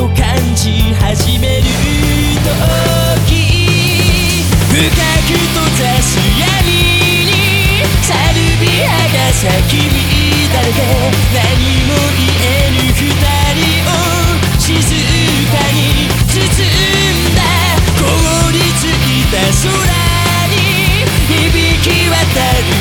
と感じ始める深く閉ざす闇にサルビアが咲き乱れて何も言えぬ二人を静かに包んだ凍りついた空に響き渡る。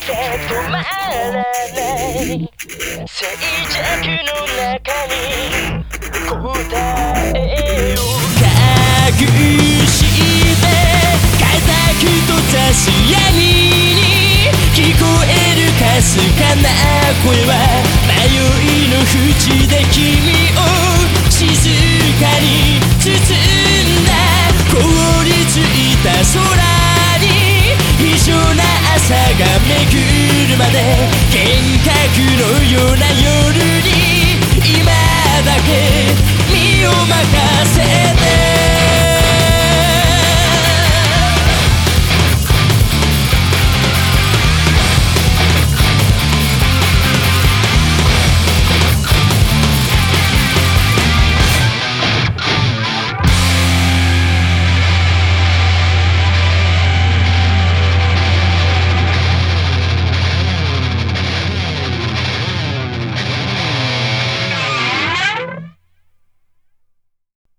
止まらない。静寂の中に答えを隠して固く閉ざす闇に聞こえるかすかな声は迷いの淵で君来るまで幻覚のような